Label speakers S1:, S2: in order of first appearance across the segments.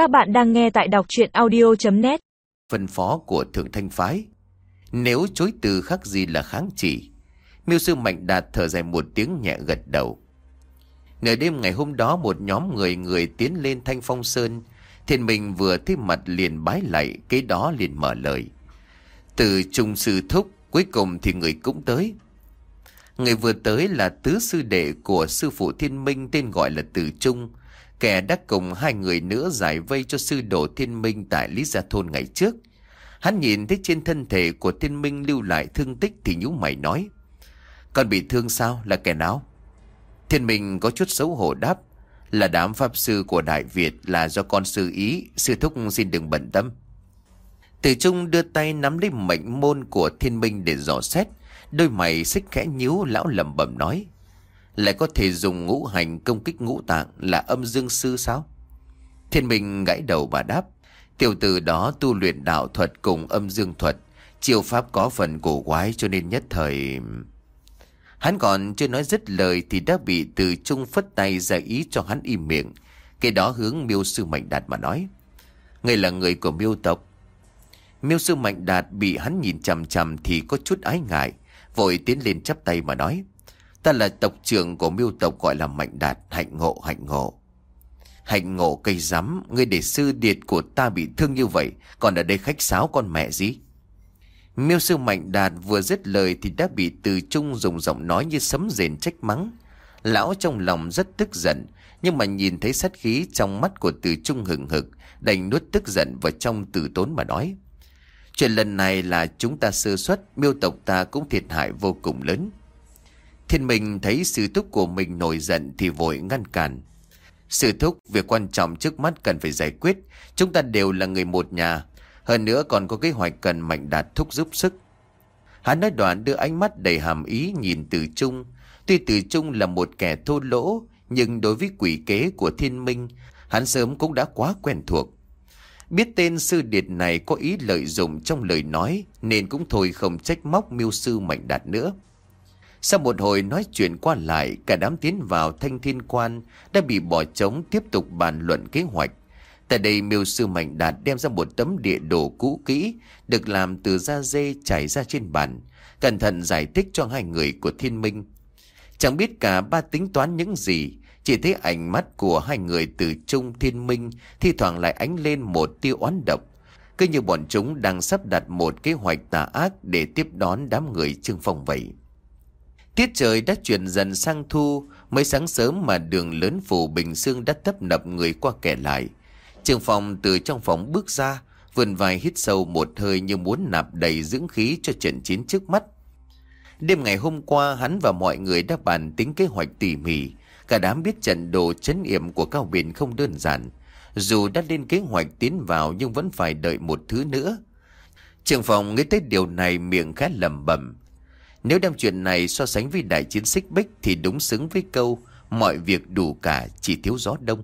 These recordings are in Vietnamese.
S1: Các bạn đang nghe tại đọc chuyện audio.net
S2: phân phó của thượng thanh phái. Nếu chối từ khác gì là kháng chỉ. Miêu sư mạnh đạt thở dài một tiếng nhẹ gật đầu. Nửa đêm ngày hôm đó một nhóm người người tiến lên thanh phong sơn. Thiên mình vừa thấy mặt liền bái lại, cái đó liền mở lời. Từ trung sư thúc, cuối cùng thì người cũng tới. Người vừa tới là tứ sư đệ của sư phụ thiên minh tên gọi là Từ Trung. Kẻ đã cùng hai người nữa giải vây cho sư đồ thiên minh tại Lý Gia Thôn ngày trước. Hắn nhìn thấy trên thân thể của thiên minh lưu lại thương tích thì nhú mày nói. Con bị thương sao? Là kẻ nào? Thiên minh có chút xấu hổ đáp. Là đám pháp sư của Đại Việt là do con sư ý, sư thúc xin đừng bận tâm. Từ Trung đưa tay nắm lấy mệnh môn của thiên minh để dò xét. Đôi mày xích khẽ nhíu lão lẩm bẩm nói. Lại có thể dùng ngũ hành công kích ngũ tạng là âm dương sư sao? Thiên minh gãy đầu bà đáp. Tiểu tử đó tu luyện đạo thuật cùng âm dương thuật. Chiêu pháp có phần cổ quái cho nên nhất thời... Hắn còn chưa nói dứt lời thì đã bị từ trung phất tay ra ý cho hắn im miệng. Cái đó hướng miêu sư mạnh đạt mà nói. Người là người của miêu tộc. Miêu sư mạnh đạt bị hắn nhìn chằm chằm thì có chút ái ngại. Vội tiến lên chắp tay mà nói. Ta là tộc trưởng của miêu tộc gọi là mạnh đạt, hạnh ngộ, hạnh ngộ. Hạnh ngộ cây rắm, ngươi để sư điệt của ta bị thương như vậy, còn ở đây khách sáo con mẹ gì? Miêu sư mạnh đạt vừa dứt lời thì đã bị từ trung dùng giọng nói như sấm rền trách mắng. Lão trong lòng rất tức giận, nhưng mà nhìn thấy sát khí trong mắt của từ trung hừng hực, đành nuốt tức giận vào trong từ tốn mà nói. Chuyện lần này là chúng ta sơ suất, miêu tộc ta cũng thiệt hại vô cùng lớn. Thiên Minh thấy sư thúc của mình nổi giận thì vội ngăn cản. Sư thúc, việc quan trọng trước mắt cần phải giải quyết. Chúng ta đều là người một nhà. Hơn nữa còn có kế hoạch cần mạnh đạt thúc giúp sức. Hắn nói đoạn đưa ánh mắt đầy hàm ý nhìn từ trung. Tuy từ trung là một kẻ thô lỗ, nhưng đối với quỷ kế của thiên minh, hắn sớm cũng đã quá quen thuộc. Biết tên sư điệt này có ý lợi dụng trong lời nói, nên cũng thôi không trách móc miêu sư mạnh đạt nữa. Sau một hồi nói chuyện qua lại, cả đám tiến vào thanh thiên quan đã bị bỏ trống tiếp tục bàn luận kế hoạch. Tại đây miêu sư Mạnh Đạt đem ra một tấm địa đồ cũ kỹ được làm từ da dê trải ra trên bàn, cẩn thận giải thích cho hai người của thiên minh. Chẳng biết cả ba tính toán những gì, chỉ thấy ánh mắt của hai người từ trung thiên minh thi thoảng lại ánh lên một tiêu oán độc. Cứ như bọn chúng đang sắp đặt một kế hoạch tà ác để tiếp đón đám người Trương Phong vậy. Tiết trời đã chuyển dần sang thu, mới sáng sớm mà đường lớn phủ Bình Dương đã tấp nập người qua kẻ lại. Trường phòng từ trong phòng bước ra, vườn vai hít sâu một hơi như muốn nạp đầy dưỡng khí cho trận chiến trước mắt. Đêm ngày hôm qua hắn và mọi người đã bàn tính kế hoạch tỉ mỉ, cả đám biết trận đồ chấn yểm của Cao Biển không đơn giản. Dù đã lên kế hoạch tiến vào nhưng vẫn phải đợi một thứ nữa. Trường phòng nghĩ tới điều này miệng khá lầm bẩm nếu đem chuyện này so sánh với đại chiến xích bích thì đúng xứng với câu mọi việc đủ cả chỉ thiếu gió đông.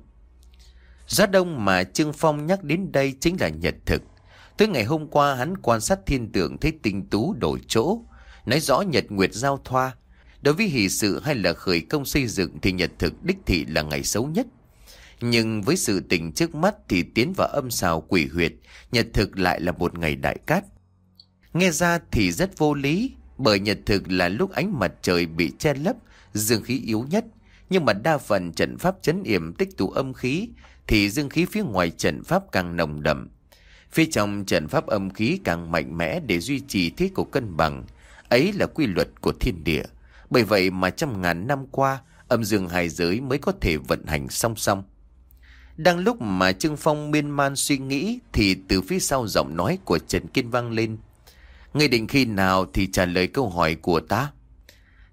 S2: Gió đông mà Trương Phong nhắc đến đây chính là nhật thực. Tới ngày hôm qua hắn quan sát thiên tượng thấy tinh tú đổi chỗ, nói rõ nhật nguyệt giao thoa. Đối với hỷ sự hay là khởi công xây dựng thì nhật thực đích thị là ngày xấu nhất. Nhưng với sự tình trước mắt thì tiến vào âm xào quỷ huyệt, nhật thực lại là một ngày đại cát. Nghe ra thì rất vô lý, bởi nhật thực là lúc ánh mặt trời bị che lấp, dương khí yếu nhất. Nhưng mà đa phần trận pháp chấn yểm tích tụ âm khí, thì dương khí phía ngoài trận pháp càng nồng đậm. Phía trong trận pháp âm khí càng mạnh mẽ để duy trì thế cục cân bằng. Ấy là quy luật của thiên địa. Bởi vậy mà trăm ngàn năm qua, âm dương hai giới mới có thể vận hành song song. Đang lúc mà Trương Phong miên man suy nghĩ thì từ phía sau giọng nói của Trần Kiên vang lên. Ngươi định khi nào thì trả lời câu hỏi của ta?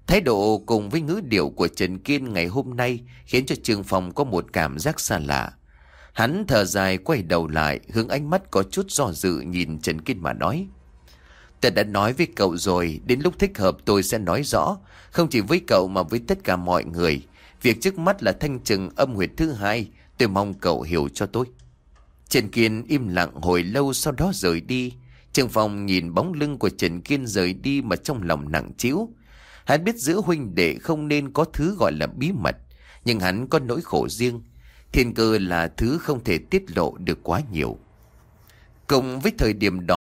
S2: Thái độ cùng với ngữ điệu của Trần Kiên ngày hôm nay khiến cho Trương Phong có một cảm giác xa lạ. Hắn thở dài quay đầu lại, hướng ánh mắt có chút do dự nhìn Trần Kiên mà nói. Ta đã nói với cậu rồi, đến lúc thích hợp tôi sẽ nói rõ, không chỉ với cậu mà với tất cả mọi người. Việc trước mắt là thanh trừng âm huyệt thứ hai, tôi mong cậu hiểu cho tôi. Trần Kiên im lặng hồi lâu sau đó rời đi, Trương Phong nhìn bóng lưng của Trần Kiên rời đi mà trong lòng nặng chiếu. Hắn biết giữa huynh đệ không nên có thứ gọi là bí mật, nhưng hắn có nỗi khổ riêng. Thiên cơ là thứ không thể tiết lộ được quá nhiều. Cùng với thời điểm đó,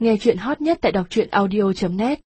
S3: Nghe chuyện hot nhất tại đọc truyện audio.net